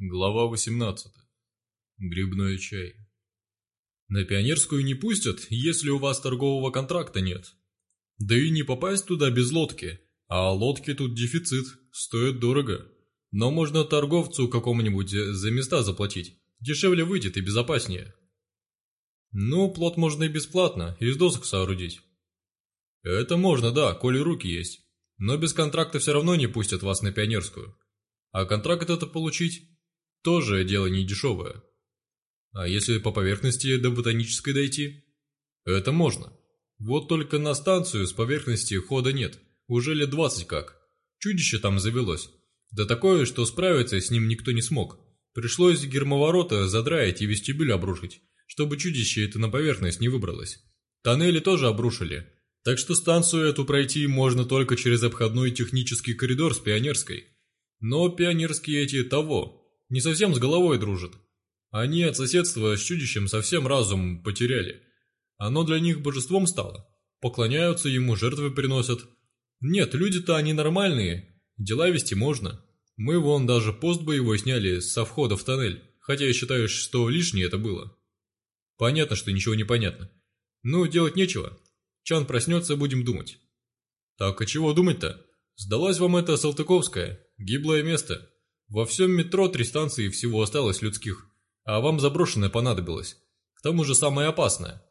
Глава 18. Грибной чай. На Пионерскую не пустят, если у вас торгового контракта нет. Да и не попасть туда без лодки, а лодки тут дефицит, стоят дорого. Но можно торговцу какому-нибудь за места заплатить, дешевле выйдет и безопаснее. Ну, плот можно и бесплатно, из досок соорудить. Это можно, да, коли руки есть. Но без контракта все равно не пустят вас на Пионерскую. А контракт это получить тоже дело не дешевое. А если по поверхности до ботанической дойти? Это можно. Вот только на станцию с поверхности хода нет. Уже лет двадцать как. Чудище там завелось. Да такое, что справиться с ним никто не смог. Пришлось гермоворота задраить и вестибюль обрушить, чтобы чудище это на поверхность не выбралось. Тоннели тоже обрушили. Так что станцию эту пройти можно только через обходной технический коридор с Пионерской. Но пионерские эти того, не совсем с головой дружат. Они от соседства с чудищем совсем разум потеряли. Оно для них божеством стало. Поклоняются ему, жертвы приносят. Нет, люди-то они нормальные, дела вести можно. Мы вон даже пост боевой сняли со входа в тоннель, хотя я считаю, что лишнее это было. Понятно, что ничего не понятно. Ну, делать нечего. Чан проснется, будем думать. Так, а чего думать-то? Сдалась вам эта Салтыковская, гиблое место. Во всем метро три станции всего осталось людских, а вам заброшенное понадобилось. К тому же самое опасное.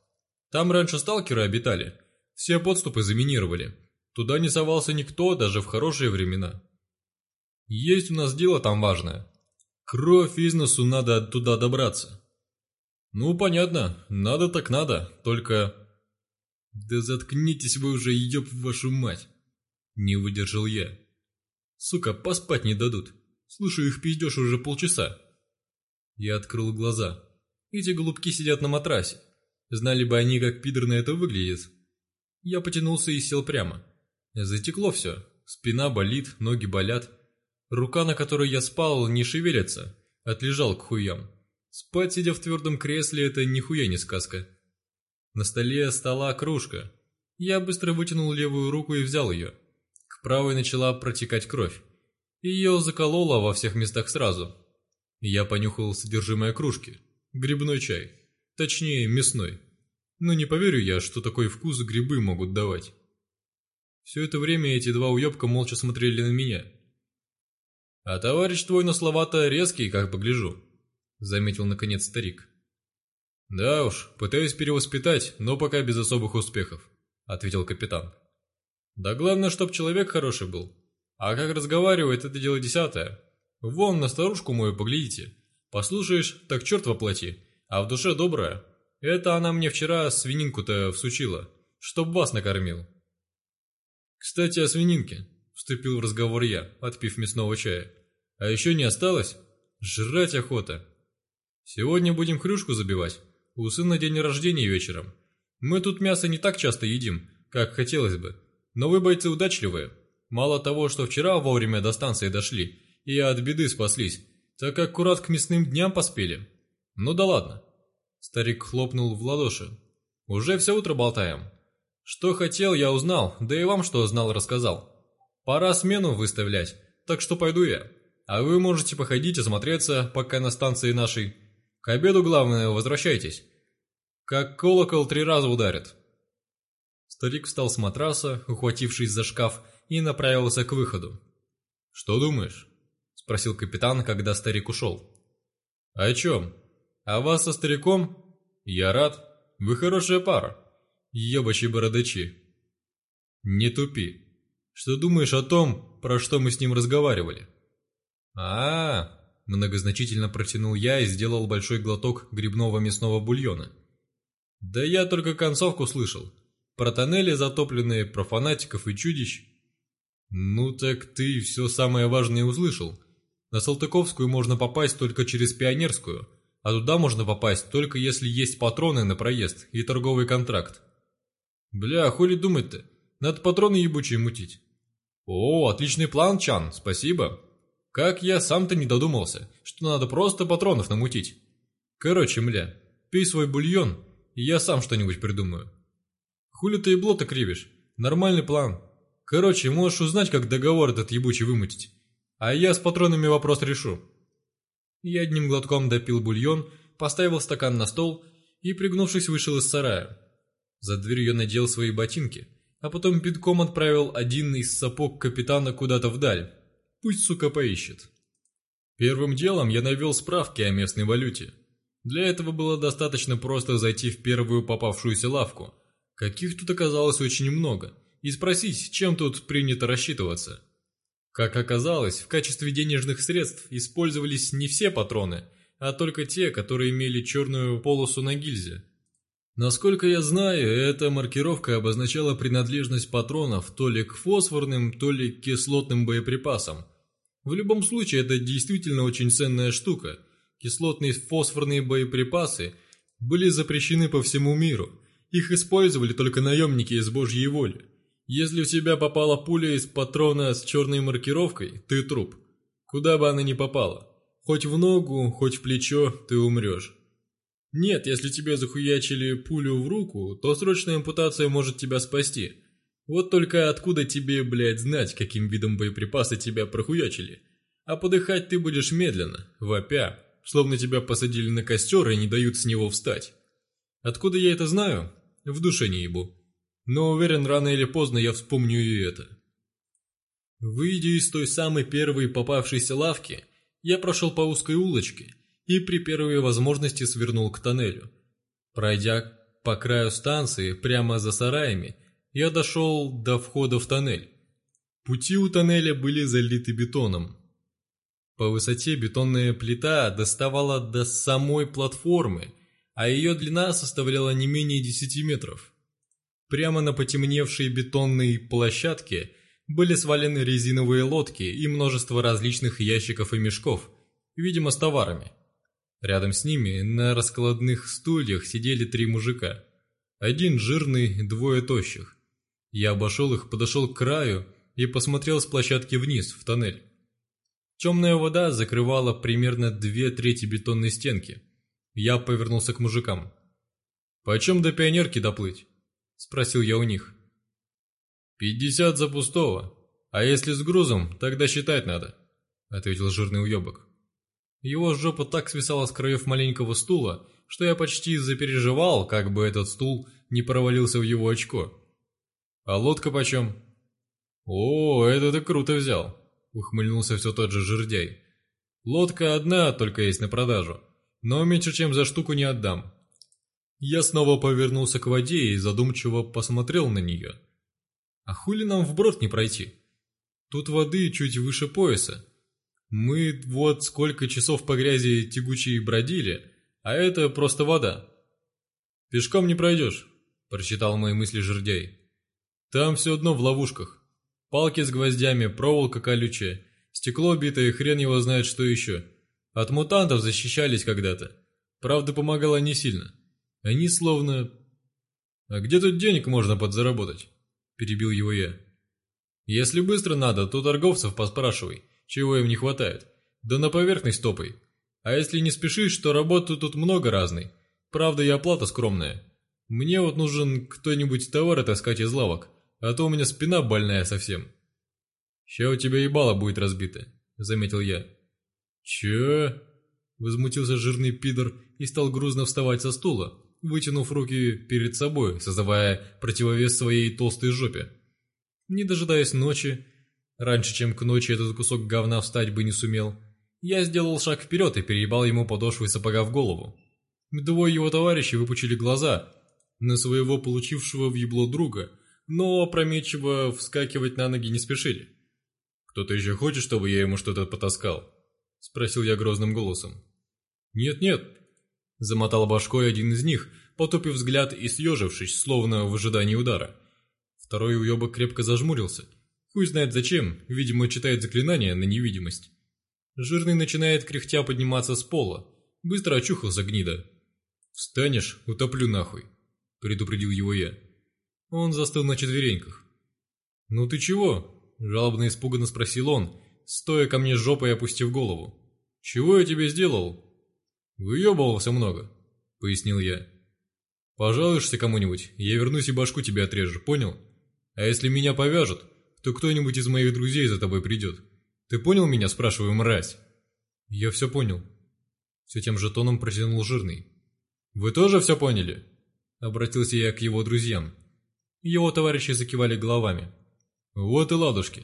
Там раньше сталкеры обитали, все подступы заминировали. Туда не совался никто, даже в хорошие времена. Есть у нас дело там важное. Кровь из носу надо туда добраться. Ну, понятно, надо так надо, только... Да заткнитесь вы уже, ёб вашу мать. Не выдержал я. Сука, поспать не дадут. Слышу их пиздеж уже полчаса. Я открыл глаза. Эти голубки сидят на матрасе. Знали бы они, как пидорно это выглядит. Я потянулся и сел прямо. Затекло все. Спина болит, ноги болят. Рука, на которой я спал, не шевелится. Отлежал к хуям. Спать, сидя в твердом кресле, это нихуя не сказка. На столе стола кружка. Я быстро вытянул левую руку и взял ее. К правой начала протекать кровь. Ее закололо во всех местах сразу. Я понюхал содержимое кружки. Грибной чай. Точнее, мясной. Но не поверю я, что такой вкус грибы могут давать. Все это время эти два уебка молча смотрели на меня. «А товарищ твой на слова-то резкий, как погляжу», — заметил наконец старик. «Да уж, пытаюсь перевоспитать, но пока без особых успехов», — ответил капитан. «Да главное, чтоб человек хороший был, а как разговаривает, это дело десятое. Вон на старушку мою поглядите. Послушаешь, так черт воплоти, а в душе добрая. Это она мне вчера свининку-то всучила, чтоб вас накормил. Кстати, о свининке, вступил в разговор я, отпив мясного чая. А еще не осталось? Жрать охота. Сегодня будем хрюшку забивать. У сына день рождения вечером. Мы тут мясо не так часто едим, как хотелось бы. Но вы бойцы удачливые, Мало того, что вчера вовремя до станции дошли и от беды спаслись, так аккурат к мясным дням поспели. Ну да ладно. Старик хлопнул в ладоши. Уже все утро болтаем. Что хотел, я узнал, да и вам что знал, рассказал. Пора смену выставлять, так что пойду я. А вы можете походить, осмотреться, пока на станции нашей. К обеду, главное, возвращайтесь. Как колокол три раза ударит. Старик встал с матраса, ухватившись за шкаф, и направился к выходу. «Что думаешь?» – спросил капитан, когда старик ушел. «О чем? А вас со стариком? Я рад. Вы хорошая пара. Ебачьи бородачи». «Не тупи. Что думаешь о том, про что мы с ним разговаривали?» а, -а, -а многозначительно протянул я и сделал большой глоток грибного мясного бульона. «Да я только концовку слышал. Про тоннели затопленные, про фанатиков и чудищ. «Ну так ты все самое важное услышал. На Салтыковскую можно попасть только через Пионерскую, а туда можно попасть только если есть патроны на проезд и торговый контракт». «Бля, хули думать-то? Надо патроны ебучие мутить». «О, отличный план, Чан, спасибо. Как я сам-то не додумался, что надо просто патронов намутить. Короче, мля, пей свой бульон, и я сам что-нибудь придумаю». «Хули ты и блота кривишь? Нормальный план». Короче, можешь узнать, как договор этот ебучий вымутить. А я с патронами вопрос решу. Я одним глотком допил бульон, поставил стакан на стол и, пригнувшись, вышел из сарая. За дверью я надел свои ботинки, а потом пинком отправил один из сапог капитана куда-то вдаль. Пусть, сука, поищет. Первым делом я навел справки о местной валюте. Для этого было достаточно просто зайти в первую попавшуюся лавку, каких тут оказалось очень много, и спросить, чем тут принято рассчитываться. Как оказалось, в качестве денежных средств использовались не все патроны, а только те, которые имели черную полосу на гильзе. Насколько я знаю, эта маркировка обозначала принадлежность патронов то ли к фосфорным, то ли к кислотным боеприпасам. В любом случае, это действительно очень ценная штука. Кислотные фосфорные боеприпасы были запрещены по всему миру. Их использовали только наемники из божьей воли. Если в тебя попала пуля из патрона с черной маркировкой, ты труп. Куда бы она ни попала. Хоть в ногу, хоть в плечо, ты умрешь. Нет, если тебе захуячили пулю в руку, то срочная ампутация может тебя спасти. Вот только откуда тебе, блядь, знать, каким видом боеприпаса тебя прохуячили? А подыхать ты будешь медленно, вопя, словно тебя посадили на костер и не дают с него встать. Откуда я это знаю? В душе не ебу но уверен, рано или поздно я вспомню и это. Выйдя из той самой первой попавшейся лавки, я прошел по узкой улочке и при первой возможности свернул к тоннелю. Пройдя по краю станции прямо за сараями, я дошел до входа в тоннель. Пути у тоннеля были залиты бетоном. По высоте бетонная плита доставала до самой платформы, а ее длина составляла не менее 10 метров. Прямо на потемневшей бетонной площадке были свалены резиновые лодки и множество различных ящиков и мешков, видимо, с товарами. Рядом с ними на раскладных стульях сидели три мужика. Один жирный, двое тощих. Я обошел их, подошел к краю и посмотрел с площадки вниз, в тоннель. Темная вода закрывала примерно две трети бетонной стенки. Я повернулся к мужикам. «Почем до пионерки доплыть?» – спросил я у них. «Пятьдесят за пустого. А если с грузом, тогда считать надо», – ответил жирный уебок. Его жопа так свисала с краев маленького стула, что я почти запереживал, как бы этот стул не провалился в его очко. «А лодка почем?» «О, это ты круто взял», — ухмыльнулся все тот же жердяй. «Лодка одна только есть на продажу, но меньше чем за штуку не отдам. Я снова повернулся к воде и задумчиво посмотрел на нее. А хули нам вброд не пройти? Тут воды чуть выше пояса. Мы вот сколько часов по грязи тягучей бродили, а это просто вода. Пешком не пройдешь, прочитал мои мысли жердяй. Там все одно в ловушках. Палки с гвоздями, проволока колючая, стекло битое, хрен его знает что еще. От мутантов защищались когда-то. Правда, помогало не сильно. Они словно... «А где тут денег можно подзаработать?» – перебил его я. «Если быстро надо, то торговцев поспрашивай, чего им не хватает. Да на поверхность топай. А если не спешишь, то работы тут много разной. Правда и оплата скромная. Мне вот нужен кто-нибудь товары таскать из лавок, а то у меня спина больная совсем». «Ща у тебя ебало будет разбито», — заметил я. «Чё?» — возмутился жирный пидор и стал грузно вставать со стула, вытянув руки перед собой, создавая противовес своей толстой жопе. Не дожидаясь ночи, раньше, чем к ночи этот кусок говна встать бы не сумел, я сделал шаг вперед и переебал ему подошвой сапога в голову. Двое его товарищей выпучили глаза на своего получившего в ебло друга, но опрометчиво вскакивать на ноги не спешили. «Кто-то еще хочет, чтобы я ему что-то потаскал?» – спросил я грозным голосом. «Нет-нет, Замотал башкой один из них, потупив взгляд и съежившись, словно в ожидании удара. Второй уебок крепко зажмурился. Хуй знает зачем, видимо, читает заклинание на невидимость. Жирный начинает кряхтя подниматься с пола. Быстро очухался гнида. «Встанешь, утоплю нахуй», — предупредил его я. Он застыл на четвереньках. «Ну ты чего?» — жалобно испуганно спросил он, стоя ко мне жопой опустив голову. «Чего я тебе сделал?» «Выебывался много», — пояснил я. «Пожалуешься кому-нибудь, я вернусь и башку тебе отрежу, понял? А если меня повяжут, то кто-нибудь из моих друзей за тобой придет. Ты понял меня, спрашиваю, мразь?» «Я все понял», Все тем же тоном протянул жирный. «Вы тоже все поняли?» Обратился я к его друзьям. Его товарищи закивали головами. «Вот и ладушки».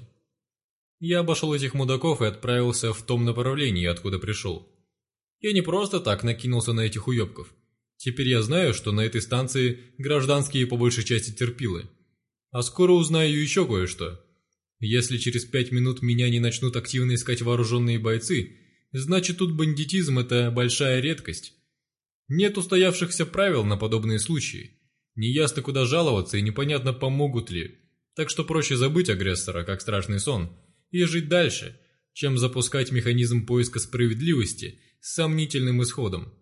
Я обошел этих мудаков и отправился в том направлении, откуда пришел. Я не просто так накинулся на этих уебков. Теперь я знаю, что на этой станции гражданские по большей части терпилы. А скоро узнаю еще кое-что. Если через пять минут меня не начнут активно искать вооруженные бойцы, значит тут бандитизм – это большая редкость. Нет устоявшихся правил на подобные случаи. Неясно, куда жаловаться и непонятно, помогут ли. Так что проще забыть агрессора, как страшный сон, и жить дальше, чем запускать механизм поиска справедливости с сомнительным исходом.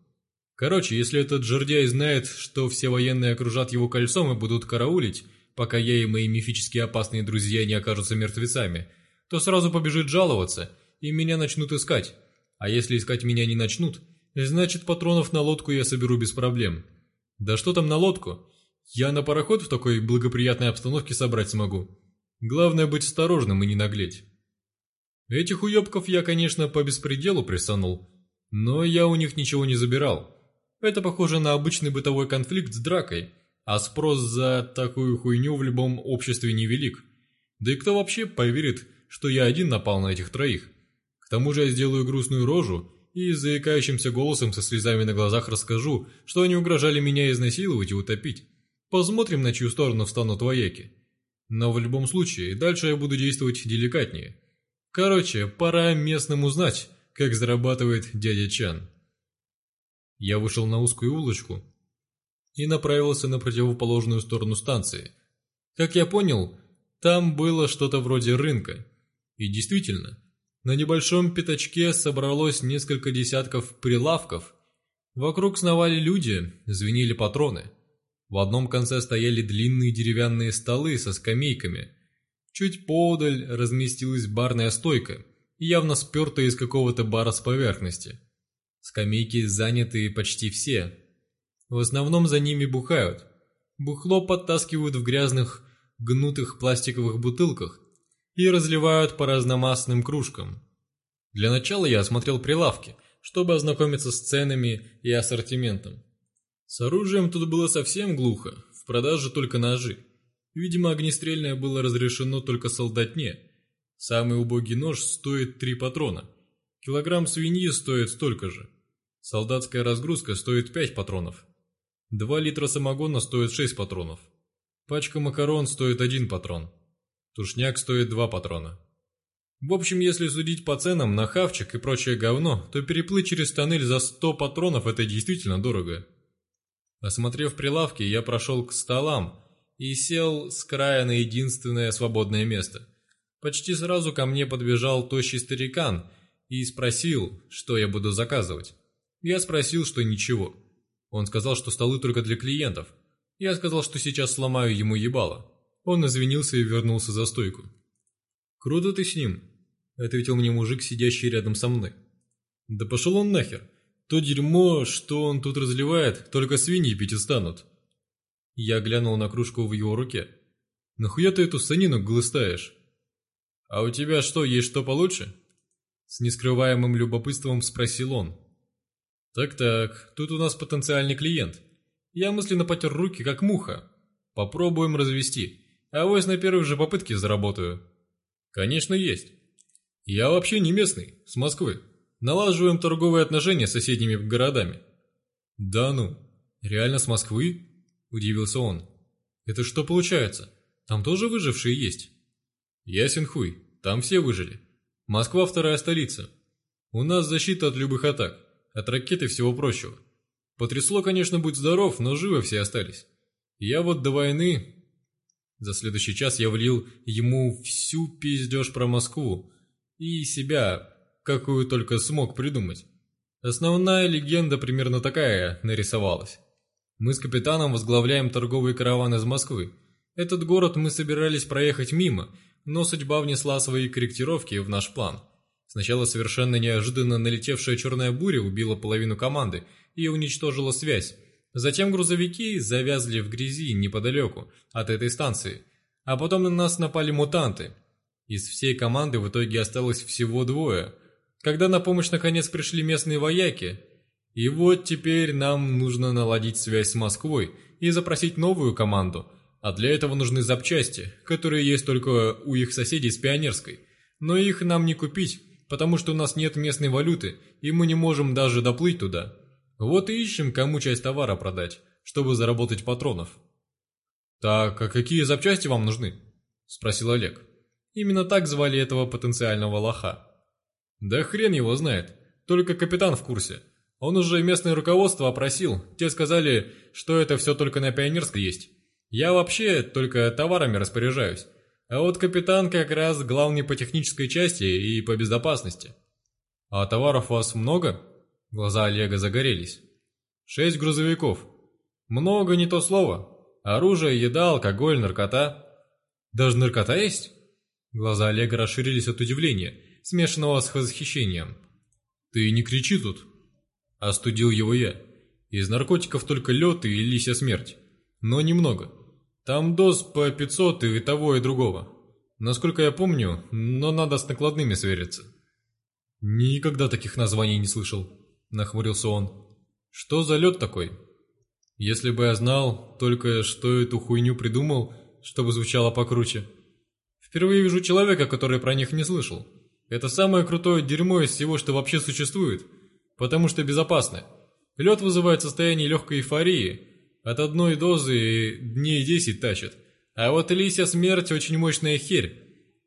Короче, если этот жердяй знает, что все военные окружат его кольцом и будут караулить, пока я и мои мифически опасные друзья не окажутся мертвецами, то сразу побежит жаловаться, и меня начнут искать. А если искать меня не начнут, значит патронов на лодку я соберу без проблем. Да что там на лодку? Я на пароход в такой благоприятной обстановке собрать смогу. Главное быть осторожным и не наглеть. Этих уебков я, конечно, по беспределу присанул, но я у них ничего не забирал. Это похоже на обычный бытовой конфликт с дракой, а спрос за такую хуйню в любом обществе невелик. Да и кто вообще поверит, что я один напал на этих троих? К тому же я сделаю грустную рожу и заикающимся голосом со слезами на глазах расскажу, что они угрожали меня изнасиловать и утопить. Посмотрим, на чью сторону встанут вояки. Но в любом случае, дальше я буду действовать деликатнее. Короче, пора местным узнать, как зарабатывает дядя Чан. Я вышел на узкую улочку и направился на противоположную сторону станции. Как я понял, там было что-то вроде рынка. И действительно, на небольшом пятачке собралось несколько десятков прилавков. Вокруг сновали люди, звенели патроны. В одном конце стояли длинные деревянные столы со скамейками. Чуть поодаль разместилась барная стойка, явно спертая из какого-то бара с поверхности. Скамейки заняты почти все. В основном за ними бухают. Бухло подтаскивают в грязных, гнутых пластиковых бутылках и разливают по разномастным кружкам. Для начала я осмотрел прилавки, чтобы ознакомиться с ценами и ассортиментом. С оружием тут было совсем глухо, в продаже только ножи. Видимо, огнестрельное было разрешено только солдатне. Самый убогий нож стоит три патрона. Килограмм свиньи стоит столько же. Солдатская разгрузка стоит пять патронов. Два литра самогона стоит шесть патронов. Пачка макарон стоит один патрон. Тушняк стоит два патрона. В общем, если судить по ценам на хавчик и прочее говно, то переплыть через тоннель за сто патронов это действительно дорого. Осмотрев прилавки, я прошел к столам и сел с края на единственное свободное место. Почти сразу ко мне подбежал тощий старикан и спросил, что я буду заказывать. Я спросил, что ничего. Он сказал, что столы только для клиентов. Я сказал, что сейчас сломаю ему ебало. Он извинился и вернулся за стойку. «Круто ты с ним», — ответил мне мужик, сидящий рядом со мной. «Да пошел он нахер. То дерьмо, что он тут разливает, только свиньи пить и станут. Я глянул на кружку в его руке. «Нахуя ты эту санину глыстаешь?» «А у тебя что, есть что получше?» С нескрываемым любопытством спросил он. «Так-так, тут у нас потенциальный клиент. Я мысленно потер руки, как муха. Попробуем развести, а вось на первой же попытке заработаю». «Конечно, есть. Я вообще не местный, с Москвы. Налаживаем торговые отношения с соседними городами». «Да ну, реально с Москвы?» – удивился он. «Это что получается? Там тоже выжившие есть?» «Ясен хуй, там все выжили. Москва вторая столица. У нас защита от любых атак, от ракет и всего прочего. Потрясло, конечно, будь здоров, но живы все остались. Я вот до войны...» За следующий час я влил ему всю пиздеж про Москву и себя, какую только смог придумать. Основная легенда примерно такая нарисовалась. Мы с капитаном возглавляем торговый караван из Москвы. Этот город мы собирались проехать мимо, но судьба внесла свои корректировки в наш план. Сначала совершенно неожиданно налетевшая черная буря убила половину команды и уничтожила связь. Затем грузовики завязли в грязи неподалеку от этой станции. А потом на нас напали мутанты. Из всей команды в итоге осталось всего двое – когда на помощь наконец пришли местные вояки, И вот теперь нам нужно наладить связь с Москвой и запросить новую команду, а для этого нужны запчасти, которые есть только у их соседей с Пионерской. Но их нам не купить, потому что у нас нет местной валюты, и мы не можем даже доплыть туда. Вот и ищем, кому часть товара продать, чтобы заработать патронов. «Так, а какие запчасти вам нужны?» – спросил Олег. Именно так звали этого потенциального лоха. «Да хрен его знает, только капитан в курсе. Он уже местное руководство опросил, те сказали, что это все только на Пионерской есть. Я вообще только товарами распоряжаюсь, а вот капитан как раз главный по технической части и по безопасности». «А товаров у вас много?» Глаза Олега загорелись. «Шесть грузовиков. Много не то слово. Оружие, еда, алкоголь, наркота. Даже наркота есть? Глаза Олега расширились от удивления, смешанного с восхищением. Ты не кричи тут. Остудил его я. Из наркотиков только лед и лися смерть. Но немного. Там доз по 500 и того, и другого. Насколько я помню, но надо с накладными свериться. Никогда таких названий не слышал, нахмурился он. Что за лед такой? Если бы я знал только, что эту хуйню придумал, чтобы звучало покруче. Впервые вижу человека, который про них не слышал. Это самое крутое дерьмо из всего, что вообще существует, потому что безопасно. Лед вызывает состояние легкой эйфории, от одной дозы дней 10 тащит. А вот лисья смерть очень мощная херь,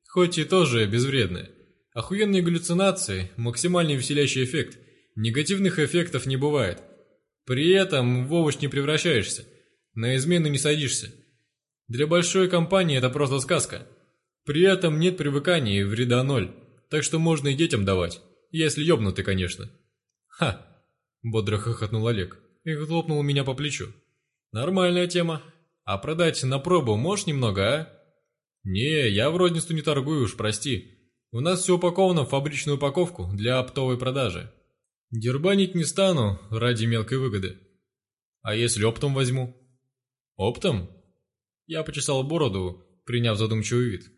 хоть и тоже безвредная. Охуенные галлюцинации, максимальный веселящий эффект. Негативных эффектов не бывает – при этом в овощ не превращаешься, на измену не садишься. Для большой компании это просто сказка. При этом нет привыкания и вреда ноль, так что можно и детям давать, если ёбнуты, конечно. Ха! Бодро хохотнул Олег и хлопнул меня по плечу. Нормальная тема. А продать на пробу можешь немного, а? Не, я в розницу не торгую уж, прости. У нас все упаковано в фабричную упаковку для оптовой продажи. Дербанить не стану ради мелкой выгоды. А если оптом возьму? Оптом? Я почесал бороду, приняв задумчивый вид.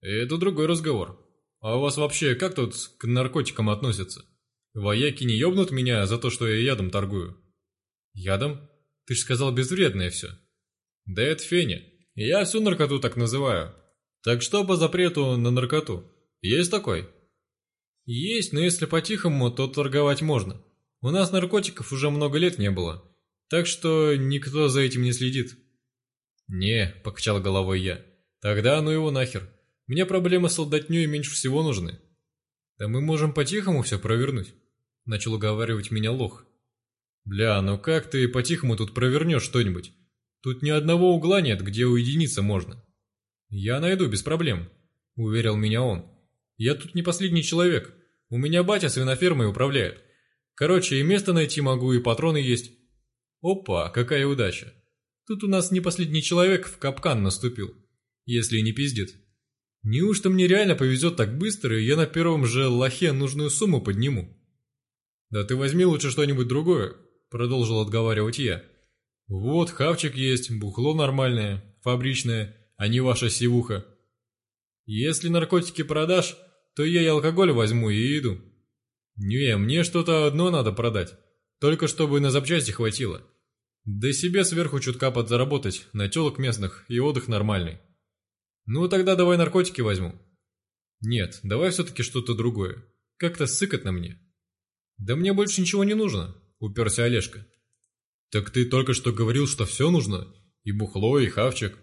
Это другой разговор. А у вас вообще как тут к наркотикам относятся? Вояки не ёбнут меня за то, что я ядом торгую? Ядом? Ты ж сказал безвредное все. Да это феня. Я всю наркоту так называю. Так что по запрету на наркоту? Есть такой? Есть, но если по-тихому, то торговать можно. У нас наркотиков уже много лет не было, так что никто за этим не следит. Не, покачал головой я. Тогда ну его нахер. Мне проблемы с солдатней меньше всего нужны. Да мы можем по-тихому все провернуть. Начал уговаривать меня лох. Бля, ну как ты по-тихому тут провернешь что-нибудь? Тут ни одного угла нет, где уединиться можно. Я найду без проблем, уверил меня он. Я тут не последний человек. У меня батя свинофермой управляет. Короче, и место найти могу, и патроны есть. Опа, какая удача. Тут у нас не последний человек в капкан наступил, если не пиздит. Неужто мне реально повезет так быстро, и я на первом же лохе нужную сумму подниму? Да ты возьми лучше что-нибудь другое, продолжил отговаривать я. Вот, хавчик есть, бухло нормальное, фабричное, а не ваша сивуха. Если наркотики продашь, то я и алкоголь возьму и иду. Не, мне что-то одно надо продать, только чтобы на запчасти хватило. Да себе сверху чутка подзаработать, на телок местных и отдых нормальный. Ну тогда давай наркотики возьму. Нет, давай все-таки что-то другое. Как-то сыкотно мне. Да мне больше ничего не нужно, уперся Олежка. Так ты только что говорил, что все нужно? И бухло, и хавчик.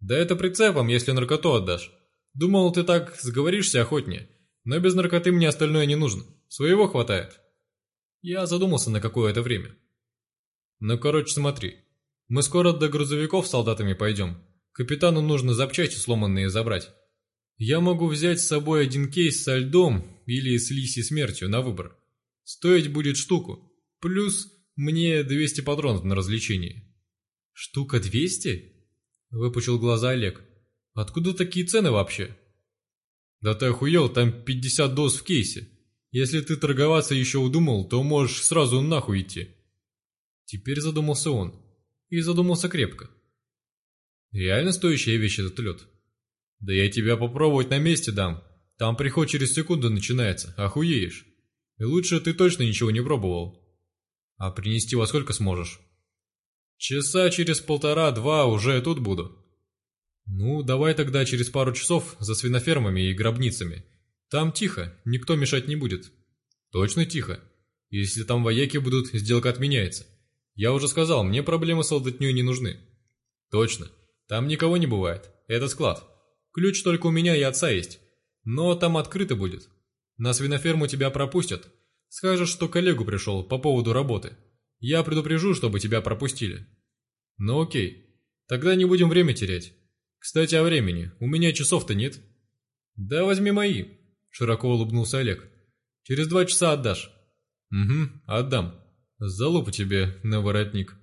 Да это прицепом, если наркоту отдашь. Думал, ты так сговоришься охотнее, но без наркоты мне остальное не нужно. Своего хватает. Я задумался на какое-то время. Ну, короче, смотри. Мы скоро до грузовиков с солдатами пойдем. Капитану нужно запчасти сломанные забрать. Я могу взять с собой один кейс со льдом или с лисьей смертью на выбор. Стоить будет штуку. Плюс мне 200 патронов на развлечение. Штука 200? Выпучил глаза Олег. Откуда такие цены вообще? Да ты охуел, там 50 доз в кейсе. Если ты торговаться еще удумал, то можешь сразу нахуй идти. Теперь задумался он. И задумался крепко. Реально стоящая вещь этот лед? Да я тебя попробовать на месте дам. Там приход через секунду начинается, охуеешь. И лучше ты точно ничего не пробовал. А принести во сколько сможешь? Часа через полтора-два уже тут буду. Ну, давай тогда через пару часов за свинофермами и гробницами. Там тихо, никто мешать не будет. Точно тихо. Если там вояки будут, сделка отменяется. Я уже сказал, мне проблемы с солдатней не нужны. Точно. Там никого не бывает. Это склад. Ключ только у меня и отца есть. Но там открыто будет. На свиноферму тебя пропустят. Скажешь, что коллегу пришел по поводу работы. Я предупрежу, чтобы тебя пропустили. Ну окей. Тогда не будем время терять. Кстати, о времени. У меня часов-то нет. Да возьми мои. Широко улыбнулся Олег. Через два часа отдашь. Угу, отдам. Залупу тебе на воротник.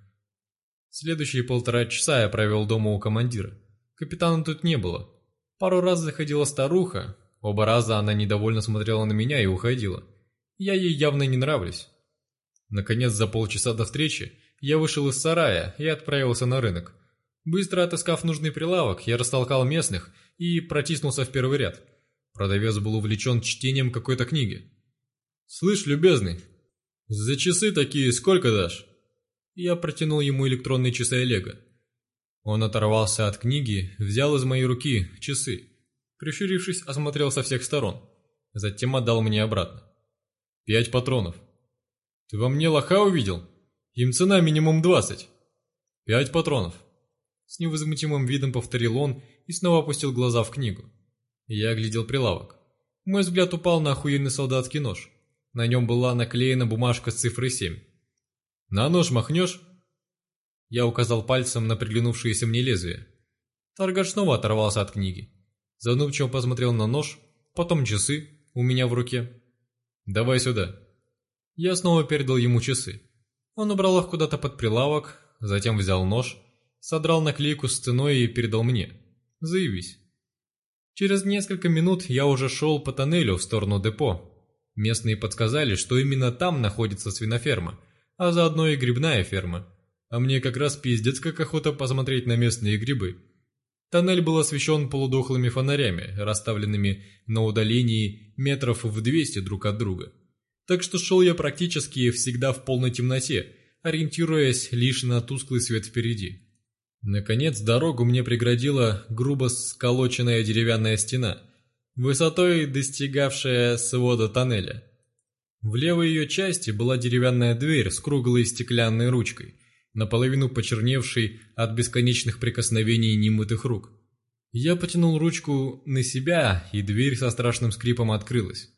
Следующие полтора часа я провел дома у командира. Капитана тут не было. Пару раз заходила старуха, оба раза она недовольно смотрела на меня и уходила. Я ей явно не нравлюсь. Наконец, за полчаса до встречи, я вышел из сарая и отправился на рынок. Быстро отыскав нужный прилавок, я растолкал местных и протиснулся в первый ряд. Продавец был увлечен чтением какой-то книги. «Слышь, любезный, за часы такие сколько дашь?» Я протянул ему электронные часы Олега. Он оторвался от книги, взял из моей руки часы. Прищурившись, осмотрел со всех сторон. Затем отдал мне обратно. «Пять патронов». «Ты во мне лоха увидел? Им цена минимум двадцать». «Пять патронов». С невозмутимым видом повторил он и снова опустил глаза в книгу. Я оглядел прилавок. Мой взгляд упал на охуенный солдатский нож. На нем была наклеена бумажка с цифрой 7. «На нож махнешь?» Я указал пальцем на приглянувшееся мне лезвие. Торгаш снова оторвался от книги. Занудчиво посмотрел на нож, потом часы у меня в руке. «Давай сюда». Я снова передал ему часы. Он убрал их куда-то под прилавок, затем взял нож, содрал наклейку с ценой и передал мне. «Заявись». Через несколько минут я уже шел по тоннелю в сторону депо. Местные подсказали, что именно там находится свиноферма, а заодно и грибная ферма – а мне как раз пиздец как охота посмотреть на местные грибы. Тоннель был освещен полудохлыми фонарями, расставленными на удалении метров в 200 друг от друга. Так что шел я практически всегда в полной темноте, ориентируясь лишь на тусклый свет впереди. Наконец дорогу мне преградила грубо сколоченная деревянная стена, высотой достигавшая свода тоннеля. В левой ее части была деревянная дверь с круглой стеклянной ручкой – наполовину почерневший от бесконечных прикосновений немытых рук. Я потянул ручку на себя, и дверь со страшным скрипом открылась.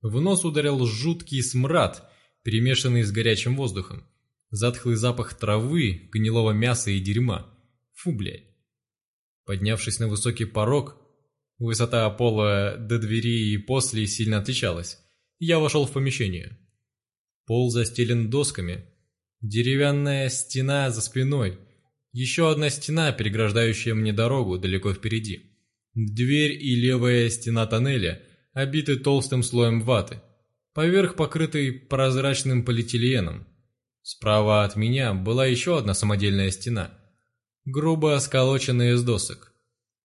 В нос ударил жуткий смрад, перемешанный с горячим воздухом. Затхлый запах травы, гнилого мяса и дерьма. Фу, блядь. Поднявшись на высокий порог, высота пола до двери и после сильно отличалась, я вошел в помещение. Пол застелен досками, Деревянная стена за спиной. Еще одна стена, переграждающая мне дорогу далеко впереди. Дверь и левая стена тоннеля, обиты толстым слоем ваты. Поверх покрытый прозрачным полиэтиленом. Справа от меня была еще одна самодельная стена, грубо сколоченная из досок.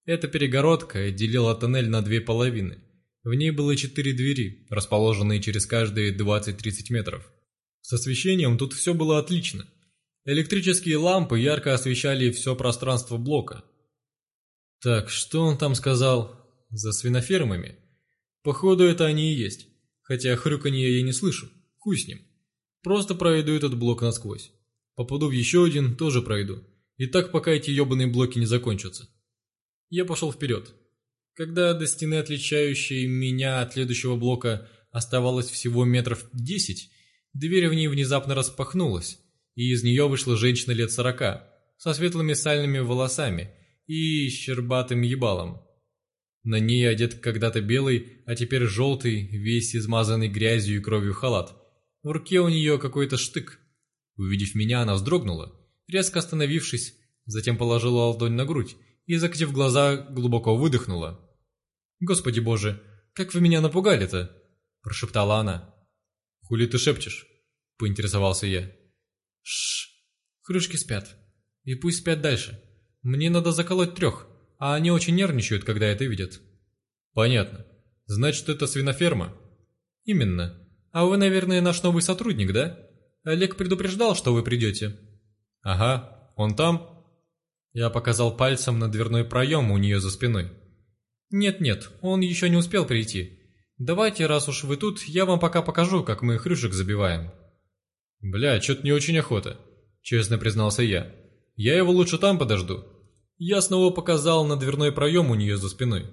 Эта перегородка делила тоннель на две половины. В ней было четыре двери, расположенные через каждые 20-30 метров. С освещением тут все было отлично. Электрические лампы ярко освещали все пространство блока. Так, что он там сказал? За свинофермами? Походу, это они и есть. Хотя хрюканье я не слышу. Хуй с ним. Просто пройду этот блок насквозь. Попаду в еще один, тоже пройду. И так, пока эти ебаные блоки не закончатся. Я пошел вперед. Когда до стены, отличающей меня от следующего блока, оставалось всего метров десять, Дверь в ней внезапно распахнулась, и из нее вышла женщина лет сорока, со светлыми сальными волосами и щербатым ебалом. На ней одет когда-то белый, а теперь желтый, весь измазанный грязью и кровью халат. В руке у нее какой-то штык. Увидев меня, она вздрогнула, резко остановившись, затем положила ладонь на грудь и, закатив глаза, глубоко выдохнула. «Господи боже, как вы меня напугали-то!» – прошептала она. «Хули ты шепчешь?» – поинтересовался я. Шш, хрюшки спят. И пусть спят дальше. Мне надо заколоть трех, а они очень нервничают, когда это видят». «Понятно. Значит, это свиноферма?» «Именно. А вы, наверное, наш новый сотрудник, да? Олег предупреждал, что вы придете». «Ага, он там?» Я показал пальцем на дверной проем у нее за спиной. «Нет-нет, он еще не успел прийти. Давайте, раз уж вы тут, я вам пока покажу, как мы хрюшек забиваем». «Бля, что-то не очень охота», — честно признался я. «Я его лучше там подожду». Я снова показал на дверной проем у нее за спиной.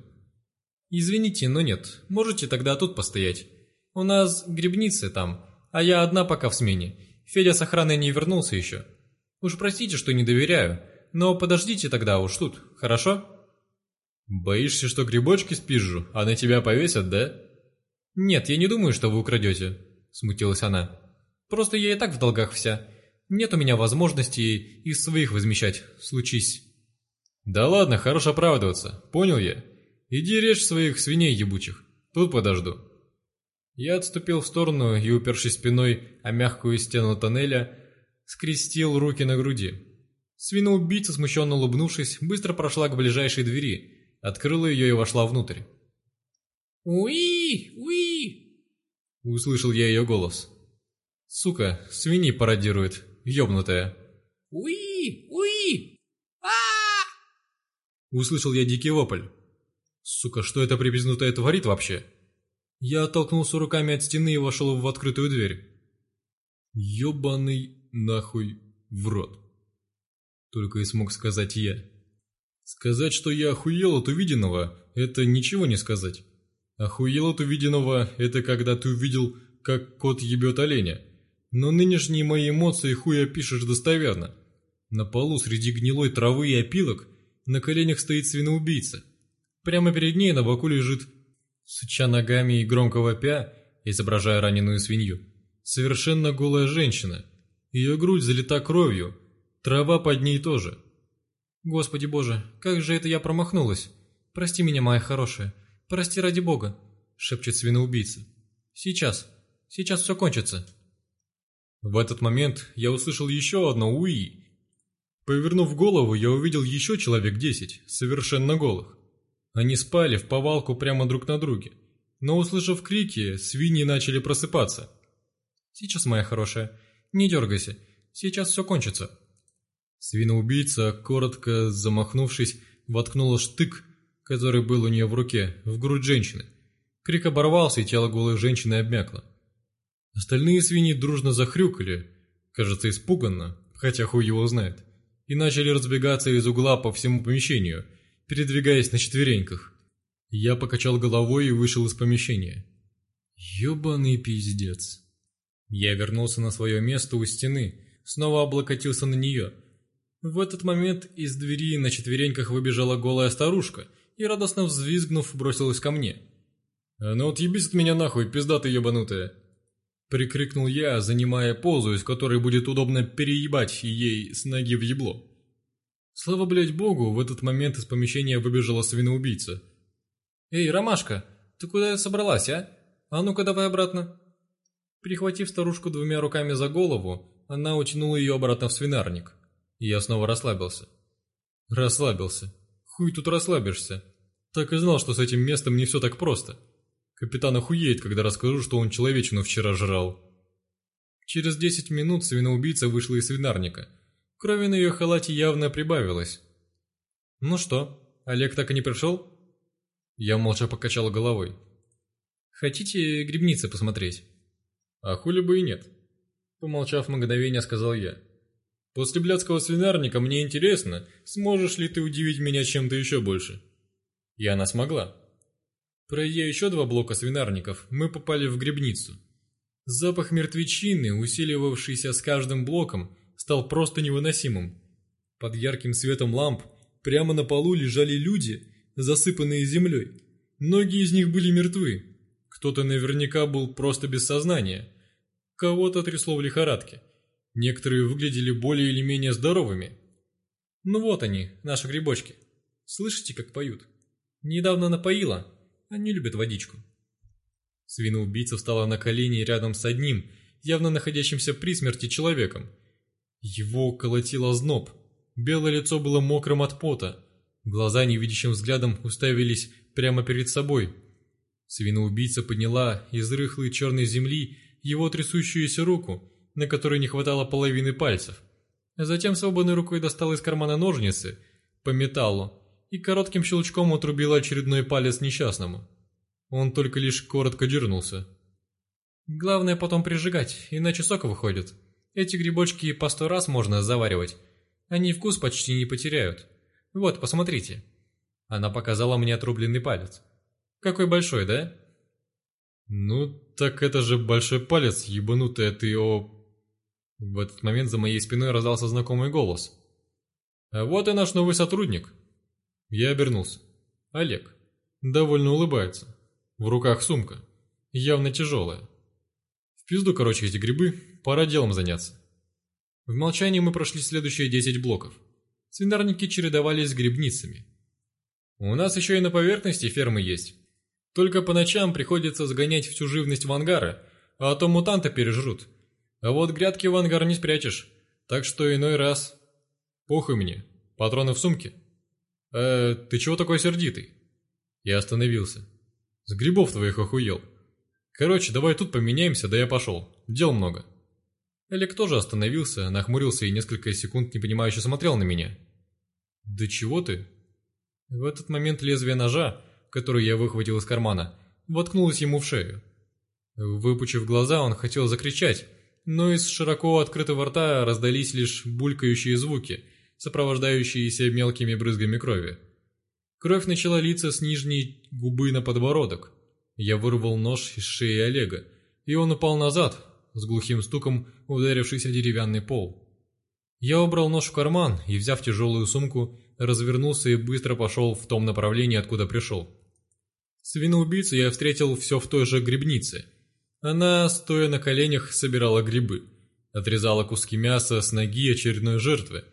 «Извините, но нет, можете тогда тут постоять. У нас грибницы там, а я одна пока в смене. Федя с охраной не вернулся еще. Уж простите, что не доверяю, но подождите тогда уж тут, хорошо?» «Боишься, что грибочки спижу, а на тебя повесят, да?» «Нет, я не думаю, что вы украдете», — смутилась она. «Просто я и так в долгах вся. Нет у меня возможности из своих возмещать, случись». «Да ладно, хорош оправдываться, понял я. Иди режь своих свиней ебучих, тут подожду». Я отступил в сторону и, упершись спиной о мягкую стену тоннеля, скрестил руки на груди. Свиноубийца, смущенно улыбнувшись, быстро прошла к ближайшей двери, открыла ее и вошла внутрь. «Уи! Уи!» Услышал я ее голос. «Сука, свиньи пародирует, ёбнутая». «Уи! Уи! а Услышал я дикий вопль. «Сука, что эта припизнутая творит вообще?» Я оттолкнулся руками от стены и вошел в открытую дверь. «Ёбаный нахуй в рот!» Только и смог сказать я. Сказать, что я охуел от увиденного, это ничего не сказать. Охуел от увиденного – это когда ты увидел, как кот ебет оленя. Но нынешние мои эмоции хуй опишешь достоверно. На полу среди гнилой травы и опилок на коленях стоит свиноубийца. Прямо перед ней на боку лежит, суча ногами и громко вопя, изображая раненую свинью, совершенно голая женщина. Ее грудь залита кровью, трава под ней тоже. Господи боже, как же это я промахнулась. Прости меня, моя хорошая. «Прости ради бога», — шепчет свиноубийца. «Сейчас, сейчас все кончится». В этот момент я услышал еще одно «Уи». Повернув голову, я увидел еще человек десять, совершенно голых. Они спали в повалку прямо друг на друге. Но, услышав крики, свиньи начали просыпаться. «Сейчас, моя хорошая, не дергайся, сейчас все кончится». Свиноубийца, коротко замахнувшись, воткнула штык который был у нее в руке, в грудь женщины. Крик оборвался, и тело голой женщины обмякло. Остальные свиньи дружно захрюкали, кажется, испуганно, хотя хуй его знает, и начали разбегаться из угла по всему помещению, передвигаясь на четвереньках. Я покачал головой и вышел из помещения. Ёбаный пиздец. Я вернулся на свое место у стены, снова облокотился на нее. В этот момент из двери на четвереньках выбежала голая старушка и, радостно взвизгнув, бросилась ко мне. «А ну отъебись от меня нахуй, пизда ты ебанутая!» Прикрикнул я, занимая позу, из которой будет удобно переебать ей с ноги в ебло. Слава, блять, богу, в этот момент из помещения выбежала свиноубийца. «Эй, Ромашка, ты куда собралась, а? А ну-ка давай обратно!» Перехватив старушку двумя руками за голову, она утянула ее обратно в свинарник. И я снова расслабился. Расслабился. Хуй тут расслабишься. Так и знал, что с этим местом не все так просто. Капитан охуеет, когда расскажу, что он человечину вчера жрал. Через десять минут свиноубийца вышла из свинарника. Крови на ее халате явно прибавилось. «Ну что, Олег так и не пришел?» Я молча покачал головой. «Хотите грибницы посмотреть?» «А хули бы и нет?» Помолчав мгновение, сказал я. После блядского свинарника мне интересно, сможешь ли ты удивить меня чем-то еще больше. И она смогла. Пройдя еще два блока свинарников, мы попали в грибницу. Запах мертвечины, усиливавшийся с каждым блоком, стал просто невыносимым. Под ярким светом ламп прямо на полу лежали люди, засыпанные землей. Многие из них были мертвы. Кто-то наверняка был просто без сознания. Кого-то трясло в лихорадке. Некоторые выглядели более или менее здоровыми. Ну вот они, наши грибочки. Слышите, как поют? Недавно напоила. Они любят водичку. Свиноубийца встала на колени рядом с одним, явно находящимся при смерти человеком. Его колотило зноб. Белое лицо было мокрым от пота. Глаза невидящим взглядом уставились прямо перед собой. Свиноубийца подняла из рыхлой черной земли его трясущуюся руку на которой не хватало половины пальцев. Затем свободной рукой достал из кармана ножницы по металлу и коротким щелчком отрубил очередной палец несчастному. Он только лишь коротко дернулся. «Главное потом прижигать, иначе сок выходит. Эти грибочки по сто раз можно заваривать. Они вкус почти не потеряют. Вот, посмотрите». Она показала мне отрубленный палец. «Какой большой, да?» «Ну, так это же большой палец, ебанутая ты, о...» В этот момент за моей спиной раздался знакомый голос. «А вот и наш новый сотрудник». Я обернулся. Олег. Довольно улыбается. В руках сумка. Явно тяжелая. В пизду, короче, эти грибы. Пора делом заняться. В молчании мы прошли следующие 10 блоков. Свинарники чередовались с грибницами. У нас еще и на поверхности фермы есть. Только по ночам приходится сгонять всю живность в ангары, а то мутанты пережрут. А вот грядки в ангар не спрячешь, так что иной раз... Похуй мне, патроны в сумке. Э, ты чего такой сердитый? Я остановился. С грибов твоих охуел. Короче, давай тут поменяемся, да я пошел. Дел много. Элик тоже остановился, нахмурился и несколько секунд непонимающе смотрел на меня. «Да чего ты?» В этот момент лезвие ножа, который я выхватил из кармана, воткнулось ему в шею. Выпучив глаза, он хотел закричать, но из широко открытого рта раздались лишь булькающие звуки, сопровождающиеся мелкими брызгами крови. Кровь начала литься с нижней губы на подбородок. Я вырвал нож из шеи Олега, и он упал назад, с глухим стуком ударившись о деревянный пол. Я убрал нож в карман и, взяв тяжелую сумку, развернулся и быстро пошел в том направлении, откуда пришел. Свиноубийцу я встретил все в той же грибнице. Она, стоя на коленях, собирала грибы. Отрезала куски мяса с ноги очередной жертвы.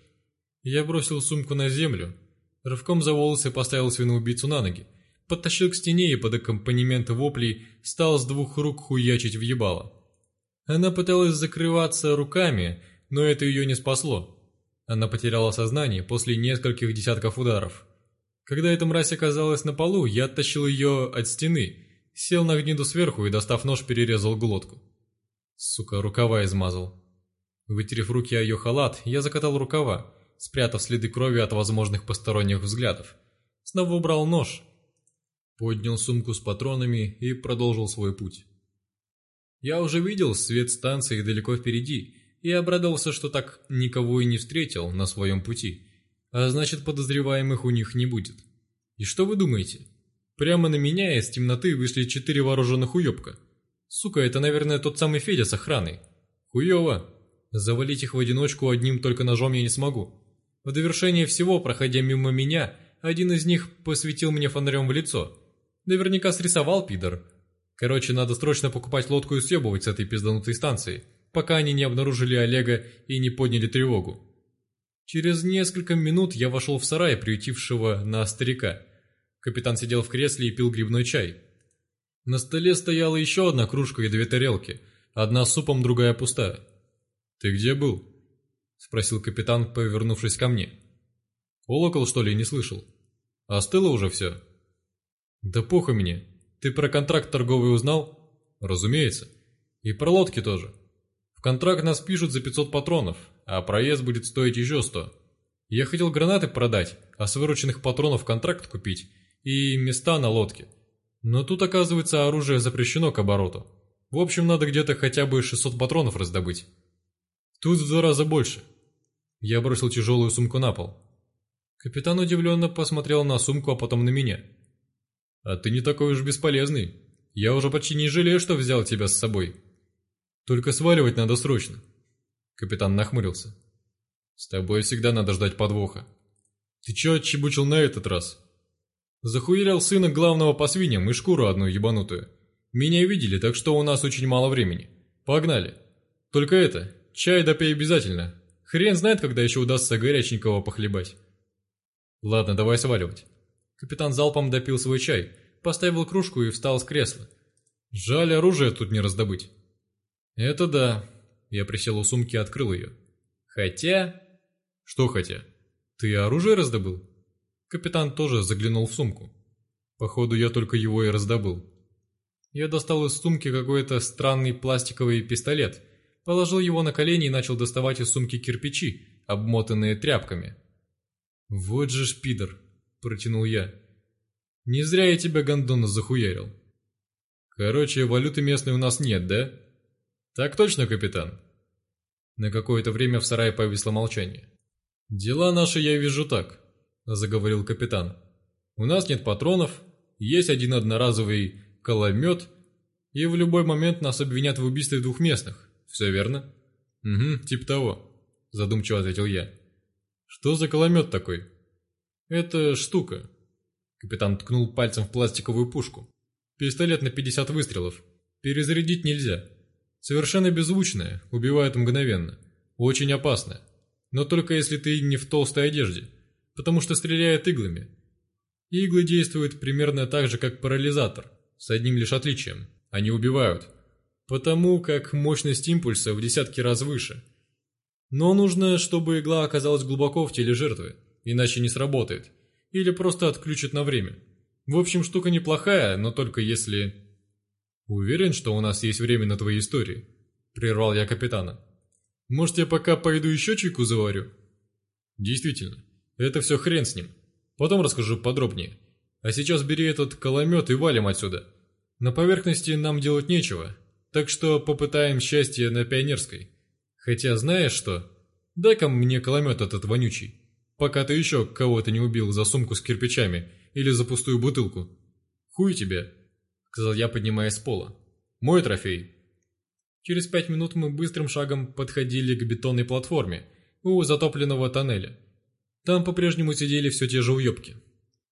Я бросил сумку на землю, рывком за волосы поставил свиноубийцу на ноги, подтащил к стене и под аккомпанемент воплей стал с двух рук хуячить в ебало. Она пыталась закрываться руками, но это ее не спасло. Она потеряла сознание после нескольких десятков ударов. Когда эта мразь оказалась на полу, я оттащил ее от стены, сел на гниду сверху и, достав нож, перерезал глотку. Сука, рукава измазал. Вытерев руки о ее халат, я закатал рукава, спрятав следы крови от возможных посторонних взглядов. Снова убрал нож, поднял сумку с патронами и продолжил свой путь. Я уже видел свет станции далеко впереди и обрадовался, что так никого и не встретил на своем пути, а значит подозреваемых у них не будет. И что вы думаете? Прямо на меня из темноты вышли четыре вооруженных уебка. Сука, это, наверное, тот самый Федя с охраной. Хуёво. Завалить их в одиночку одним только ножом я не смогу. В довершение всего, проходя мимо меня, один из них посветил мне фонарем в лицо. Наверняка срисовал, пидор. Короче, надо срочно покупать лодку и съебывать с этой пизданутой станции пока они не обнаружили Олега и не подняли тревогу. Через несколько минут я вошел в сарай, приютившего на старика. Капитан сидел в кресле и пил грибной чай. На столе стояла еще одна кружка и две тарелки, одна с супом, другая пустая. «Ты где был?» – спросил капитан, повернувшись ко мне. «Колокол, что ли, не слышал? Остыло уже все?» «Да похуй мне. Ты про контракт торговый узнал?» «Разумеется. И про лодки тоже контракт нас пишут за 500 патронов, а проезд будет стоить еще 100. Я хотел гранаты продать, а с вырученных патронов контракт купить и места на лодке. Но тут, оказывается, оружие запрещено к обороту. В общем, надо где-то хотя бы 600 патронов раздобыть. Тут в два раза больше. Я бросил тяжелую сумку на пол. Капитан удивленно посмотрел на сумку, а потом на меня. «А ты не такой уж бесполезный. Я уже почти не жалею, что взял тебя с собой. Только сваливать надо срочно. Капитан нахмурился. С тобой всегда надо ждать подвоха. Ты чё отчебучил на этот раз? Захуярил сына главного по свиньям и шкуру одну ебанутую. Меня видели, так что у нас очень мало времени. Погнали. Только это, чай допей обязательно. Хрен знает, когда еще удастся горяченького похлебать. Ладно, давай сваливать. Капитан залпом допил свой чай, поставил кружку и встал с кресла. Жаль, оружие тут не раздобыть. «Это да». Я присел у сумки и открыл ее. «Хотя...» «Что хотя? Ты оружие раздобыл?» Капитан тоже заглянул в сумку. Походу, я только его и раздобыл. Я достал из сумки какой-то странный пластиковый пистолет, положил его на колени и начал доставать из сумки кирпичи, обмотанные тряпками. «Вот же ж пидор!» – протянул я. «Не зря я тебя, гондона, захуярил». «Короче, валюты местной у нас нет, да?» «Так точно, капитан?» На какое-то время в сарае повисло молчание. «Дела наши я вижу так», – заговорил капитан. «У нас нет патронов, есть один одноразовый коломет, и в любой момент нас обвинят в убийстве двух местных. Все верно?» «Угу, типа того», – задумчиво ответил я. «Что за коломет такой?» «Это штука». Капитан ткнул пальцем в пластиковую пушку. «Пистолет на 50 выстрелов. Перезарядить нельзя. Совершенно беззвучная, убивает мгновенно. Очень опасная. Но только если ты не в толстой одежде, потому что стреляет иглами. Иглы действуют примерно так же, как парализатор, с одним лишь отличием. Они убивают. Потому как мощность импульса в десятки раз выше. Но нужно, чтобы игла оказалась глубоко в теле жертвы, иначе не сработает. Или просто отключит на время. В общем, штука неплохая, но только если «Уверен, что у нас есть время на твои истории?» – прервал я капитана. «Может, я пока пойду еще чайку заварю?» «Действительно, это все хрен с ним. Потом расскажу подробнее. А сейчас бери этот коломет и валим отсюда. На поверхности нам делать нечего, так что попытаем счастье на Пионерской. Хотя знаешь что? Дай-ка мне коломет этот вонючий, пока ты еще кого-то не убил за сумку с кирпичами или за пустую бутылку. Хуй тебе!» сказал я, поднимаясь с пола. «Мой трофей!» Через пять минут мы быстрым шагом подходили к бетонной платформе у затопленного тоннеля. Там по-прежнему сидели все те же уебки.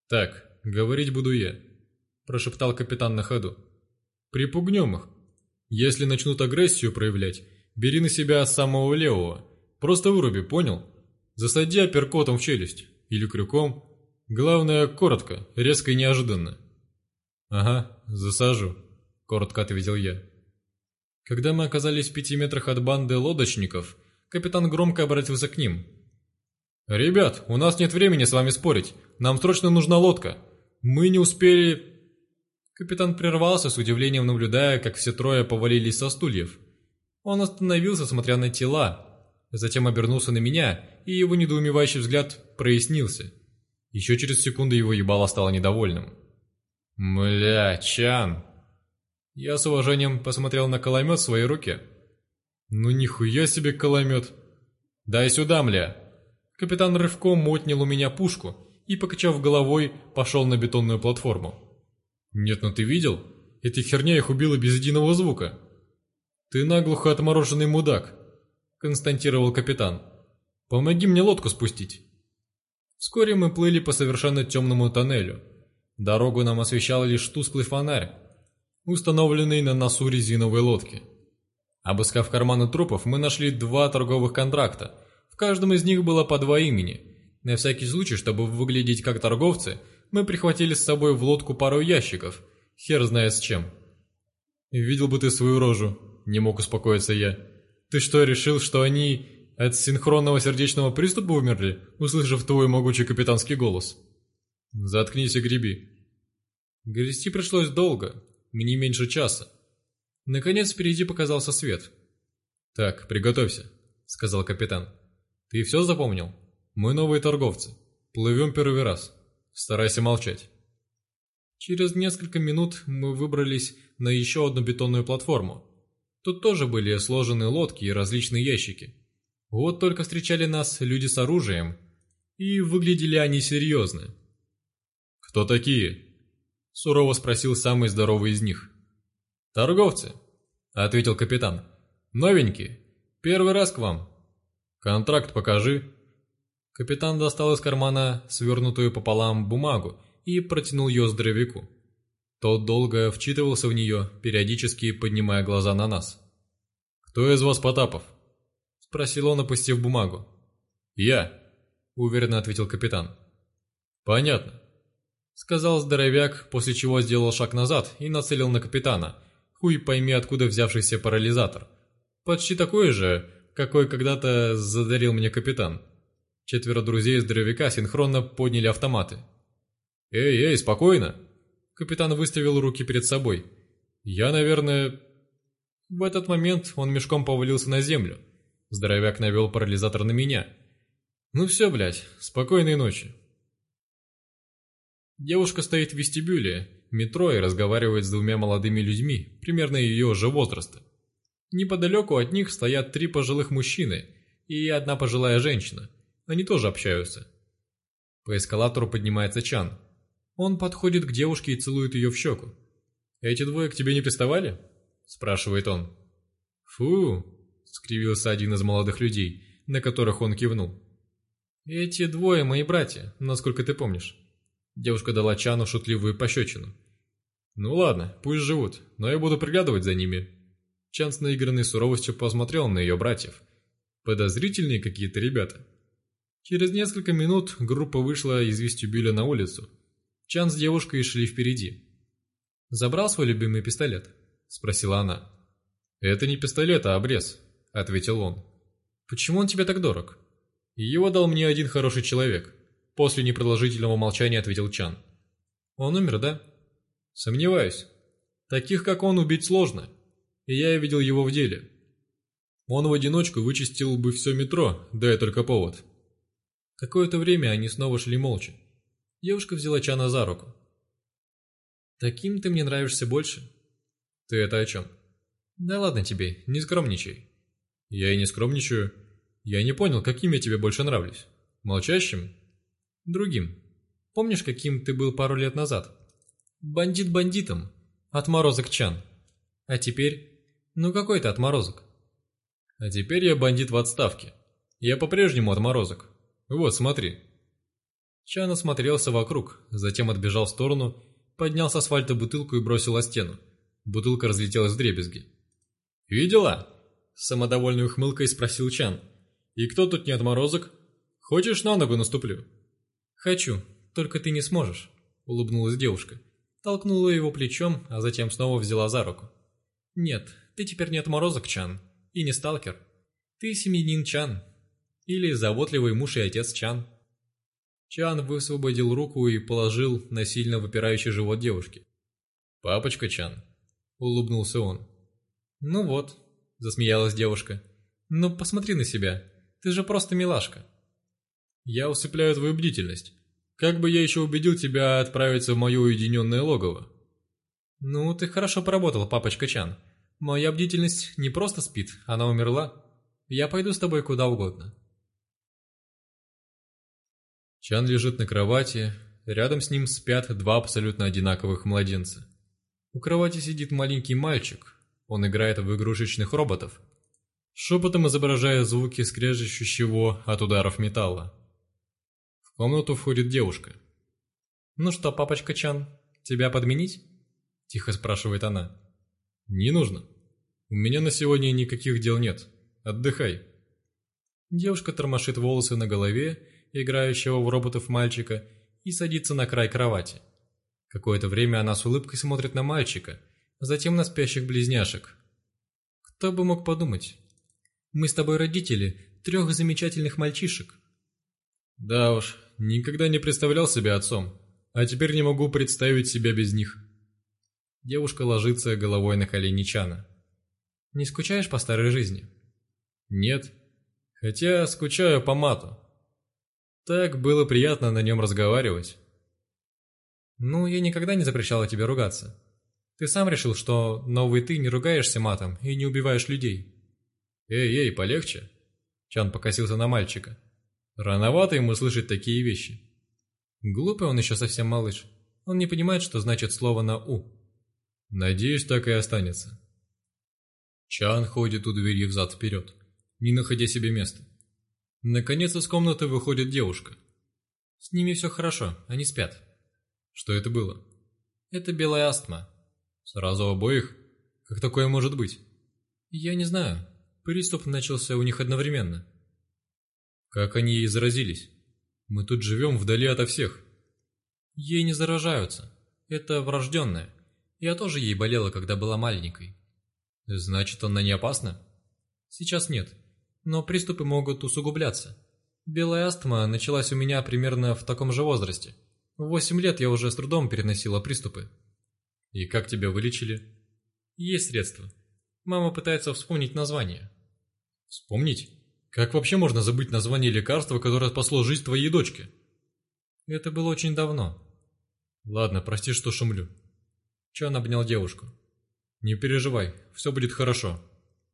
«Так, говорить буду я», – прошептал капитан на ходу. «Припугнем их. Если начнут агрессию проявлять, бери на себя самого левого. Просто выруби, понял? Засади апперкотом в челюсть. Или крюком. Главное, коротко, резко и неожиданно. «Ага, засажу», — коротко ответил я. Когда мы оказались в пяти метрах от банды лодочников, капитан громко обратился к ним. «Ребят, у нас нет времени с вами спорить. Нам срочно нужна лодка. Мы не успели...» Капитан прервался с удивлением, наблюдая, как все трое повалились со стульев. Он остановился, смотря на тела, затем обернулся на меня, и его недоумевающий взгляд прояснился. Еще через секунду его ебало стало недовольным. «Мля, Чан!» Я с уважением посмотрел на коломет в своей руке. «Ну нихуя себе коломет!» «Дай сюда, мля!» Капитан рывком отнял у меня пушку и, покачав головой, пошел на бетонную платформу. «Нет, ну ты видел? Эта херня их убила без единого звука!» «Ты наглухо отмороженный мудак!» константировал капитан. «Помоги мне лодку спустить!» Вскоре мы плыли по совершенно темному тоннелю, Дорогу нам освещал лишь тусклый фонарь, установленный на носу резиновой лодки. Обыскав карманы трупов, мы нашли два торговых контракта. Каждом из них было по два имени. На всякий случай, чтобы выглядеть как торговцы, мы прихватили с собой в лодку пару ящиков, хер знает с чем. «Видел бы ты свою рожу», — не мог успокоиться я. «Ты что, решил, что они от синхронного сердечного приступа умерли, услышав твой могучий капитанский голос?» «Заткнись и греби». Грести пришлось долго, не меньше часа. Наконец впереди показался свет. «Так, приготовься», — сказал капитан. «Ты все запомнил? Мы новые торговцы. Плывем первый раз. Старайся молчать». Через несколько минут мы выбрались на еще одну бетонную платформу. Тут тоже были сложены лодки и различные ящики. Вот только встречали нас люди с оружием, и выглядели они серьезно. «Кто такие?» – сурово спросил самый здоровый из них. «Торговцы», – ответил капитан. «Новенькие. Первый раз к вам. Контракт покажи». Капитан достал из кармана свернутую пополам бумагу и протянул ее здоровяку. Тот долго вчитывался в нее, периодически поднимая глаза на нас. «Кто из вас Потапов?» – спросил он, опустив бумагу. «Я», – уверенно ответил капитан. «Понятно. — сказал здоровяк, после чего сделал шаг назад и нацелил на капитана. Хуй пойми, откуда взявшийся парализатор. Почти такой же, какой когда-то задарил мне капитан. Четверо друзей здоровяка синхронно подняли автоматы. «Эй, эй, спокойно!» Капитан выставил руки перед собой. «Я, наверное...» В этот момент он мешком повалился на землю. Здоровяк навел парализатор на меня. Ну все, блядь, спокойной ночи. Девушка стоит в вестибюле, метро и разговаривает с двумя молодыми людьми, примерно ее же возраста. Неподалеку от них стоят три пожилых мужчины и одна пожилая женщина. Они тоже общаются. По эскалатору поднимается Чан. Он подходит к девушке и целует ее в щеку. «Эти двое к тебе не приставали?» – спрашивает он. «Фу!» – скривился один из молодых людей, на которых он кивнул. «Эти двое мои братья, насколько ты помнишь». Девушка дала Чану шутливую пощечину. «Ну ладно, пусть живут, но я буду приглядывать за ними». Чан с наигранной суровостью посмотрел на ее братьев. Подозрительные какие-то ребята. Через несколько минут группа вышла из вестибюля на улицу. Чан с девушкой шли впереди. «Забрал свой любимый пистолет?» – спросила она. «Это не пистолет, а обрез», – ответил он. «Почему он тебе так дорог?» «Его дал мне один хороший человек», – после непродолжительного молчания ответил Чан. «Он умер, да?» «Сомневаюсь. Таких, как он, убить сложно. И я видел его в деле. Он в одиночку вычистил бы все метро, дай только повод». Какое-то время они снова шли молча. Девушка взяла Чана за руку. «Таким ты мне нравишься больше». «Ты это о чем?» «Да ладно тебе, не скромничай». «Я и не скромничаю. Я не понял, каким я тебе больше нравлюсь. Молчащим?» «Другим. Помнишь, каким ты был пару лет назад?» «Бандит бандитом. Отморозок Чан. А теперь? Ну какой ты отморозок?» «А теперь я бандит в отставке. Я по-прежнему отморозок. Вот, смотри». Чан осмотрелся вокруг, затем отбежал в сторону, поднял с асфальта бутылку и бросил о стену. Бутылка разлетелась в дребезги. «Видела?» – с самодовольной ухмылкой спросил Чан. «И кто тут не отморозок? Хочешь, на ногу наступлю?» «Хочу, только ты не сможешь», – улыбнулась девушка. Толкнула его плечом, а затем снова взяла за руку. «Нет, ты теперь не отморозок, Чан, и не сталкер. Ты семьянин Чан, или заботливый муж и отец Чан». Чан высвободил руку и положил на сильно выпирающий живот девушки. «Папочка Чан», — улыбнулся он. «Ну вот», — засмеялась девушка. «Ну посмотри на себя, ты же просто милашка». «Я усыпляю твою бдительность. Как бы я еще убедил тебя отправиться в мое уединенное логово?» «Ну, ты хорошо поработал, папочка Чан. Моя бдительность не просто спит, она умерла. Я пойду с тобой куда угодно». Чан лежит на кровати, рядом с ним спят два абсолютно одинаковых младенца. У кровати сидит маленький мальчик, он играет в игрушечных роботов, шепотом изображая звуки скрежещущего от ударов металла. В комнату входит девушка. «Ну что, папочка Чан, тебя подменить?» – тихо спрашивает она. «Не нужно. У меня на сегодня никаких дел нет. Отдыхай». Девушка тормошит волосы на голове играющего в роботов мальчика, и садится на край кровати. Какое-то время она с улыбкой смотрит на мальчика, затем на спящих близняшек. Кто бы мог подумать? Мы с тобой родители трех замечательных мальчишек. Да уж, никогда не представлял себя отцом, а теперь не могу представить себя без них. Девушка ложится головой на колени Чана. Не скучаешь по старой жизни? Нет. Хотя скучаю по мату. Так было приятно на нем разговаривать. Ну, я никогда не запрещала тебе ругаться. Ты сам решил, что новый ты не ругаешься матом и не убиваешь людей. Эй, эй, полегче. Чан покосился на мальчика. Рановато ему слышать такие вещи. Глупый он еще совсем малыш. Он не понимает, что значит слово на «у». Надеюсь, так и останется. Чан ходит у двери взад-вперед, не находя себе места. Наконец из комнаты выходит девушка. С ними все хорошо, они спят. Что это было? Это белая астма. Сразу обоих? Как такое может быть? Я не знаю. Приступ начался у них одновременно. Как они ей заразились? Мы тут живем вдали ото всех. Ей не заражаются. Это врожденное. Я тоже ей болела, когда была маленькой. Значит, она не опасна? Сейчас нет но приступы могут усугубляться. Белая астма началась у меня примерно в таком же возрасте. Восемь лет я уже с трудом переносила приступы. И как тебя вылечили? Есть средства. Мама пытается вспомнить название. Вспомнить? Как вообще можно забыть название лекарства, которое спасло жизнь твоей дочке? Это было очень давно. Ладно, прости, что шумлю. Чан обнял девушку. Не переживай, все будет хорошо.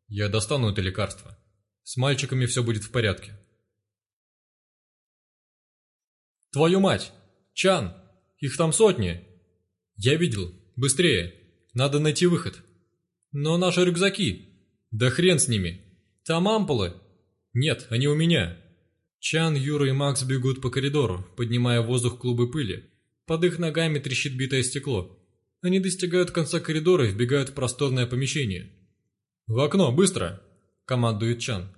Я достану это лекарство. С мальчиками все будет в порядке. Твою мать! Чан! Их там сотни! Я видел. Быстрее! Надо найти выход. Но наши рюкзаки! Да хрен с ними! Там ампулы! Нет, они у меня. Чан, Юра и Макс бегут по коридору, поднимая в воздух клубы пыли. Под их ногами трещит битое стекло. Они достигают конца коридора и вбегают в просторное помещение. «В окно, быстро!» – командует Чан.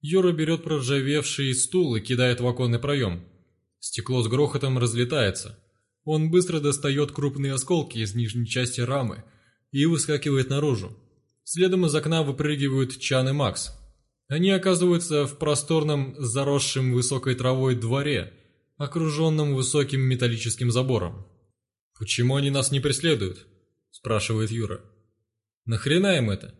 Юра берет проржавевший стул и кидает в оконный проем. Стекло с грохотом разлетается. Он быстро достает крупные осколки из нижней части рамы и выскакивает наружу. Следом из окна выпрыгивают Чан и Макс. Они оказываются в просторном, заросшем высокой травой дворе, окруженном высоким металлическим забором. «Почему они нас не преследуют?» – спрашивает Юра. «Нахрена им это?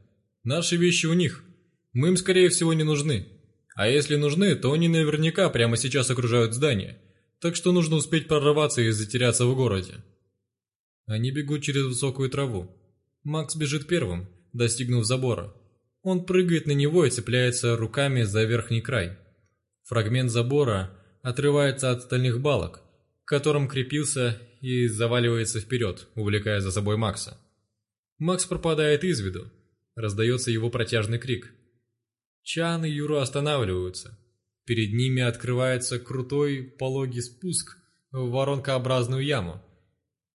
Наши вещи у них. Мы им, скорее всего, не нужны. А если нужны, то они наверняка прямо сейчас окружают здание, так что нужно успеть прорваться и затеряться в городе». Они бегут через высокую траву. Макс бежит первым, достигнув забора. Он прыгает на него и цепляется руками за верхний край. Фрагмент забора отрывается от стальных балок, к которым крепился и заваливается вперед, увлекая за собой Макса. Макс пропадает из виду. Раздается его протяжный крик. Чан и Юра останавливаются. Перед ними открывается крутой пологий спуск в воронкообразную яму.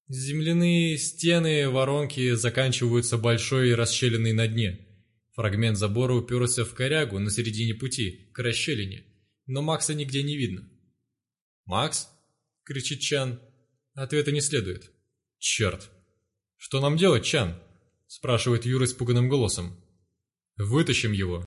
Земляные стены воронки заканчиваются большой расщелиной на дне. Фрагмент забора уперся в корягу на середине пути, к расщелине, но Макса нигде не видно. «Макс?» — кричит Чан. Ответа не следует. «Черт! Что нам делать, Чан?» — спрашивает Юра испуганным голосом. «Вытащим его!»